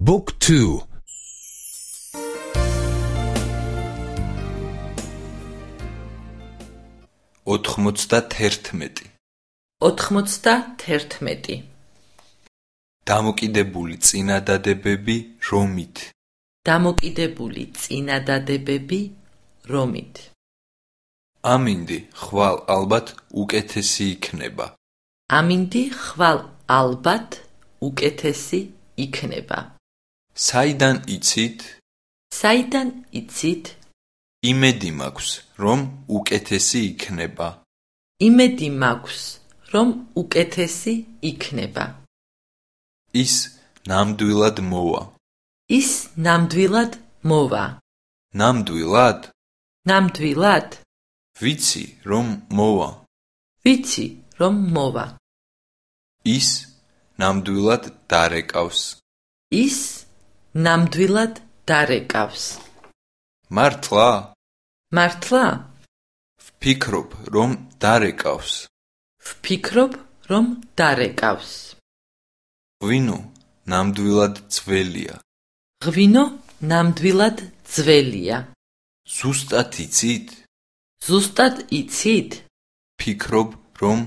Book 2 91 91 დამოკიდებული წინადადებები რომით? დამოკიდებული წინადადებები რომით? ამინდი ხვალ ალბათ უკეთესი იქნება. ამინდი ხვალ ალბათ უკეთესი იქნება საიდან იცით? საიდან იცით? იმედი მაქვს რომ უკეთესი იქნება. იმედი მაქვს რომ უკეთესი იქნება. ის ნამდვილად მოვა. ის ნამდვილად მოვა. ნამდვილად? ნამდვილად. ვიცი რომ მოვა. ვიცი რომ მოვა. ის ნამდვილად დარეკავს. ის ნამდვილად დარეკავს. მართლა? მართლა? ვფიქრობ რომ დარეკავს. ვფიქრობ რომ დარეკავს. ღვინო ნამდვილად ძველია. ღვინო ნამდვილად ძველია. ზუსტად იცით? ზუსტად იცით? ფიქრობ რომ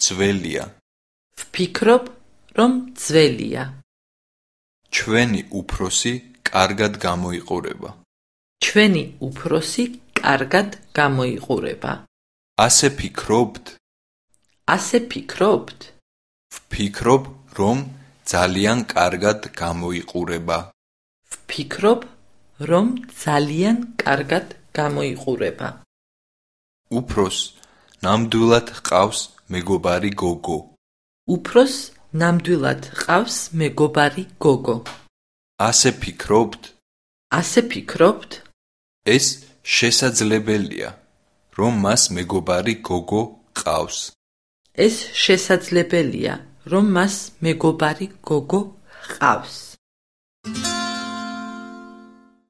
ძველია. ვფიქრობ რომ ძველია ჩვენი უფროსი კარგად გამოიყურება. ჩვენი უფროსი კარგად გამოიყურება. ასე ფიქრობთ? ასე ფიქრობთ? ვფიქრობ რომ ძალიან კარგად გამოიყურება. ვფიქრობ რომ ძალიან კარგად გამოიყურება. უფროს ნამდვილად ყავს მეგობარი გოგო. უფროს ნამდვილად ყავს მეგობარი გოგო. ასე ფიქრობთ? ასე ფიქრობთ? ეს შესაძლებელია რომ მას მეგობარი გოგო ყავს. ეს შესაძლებელია რომ მას მეგობარი გოგო ყავს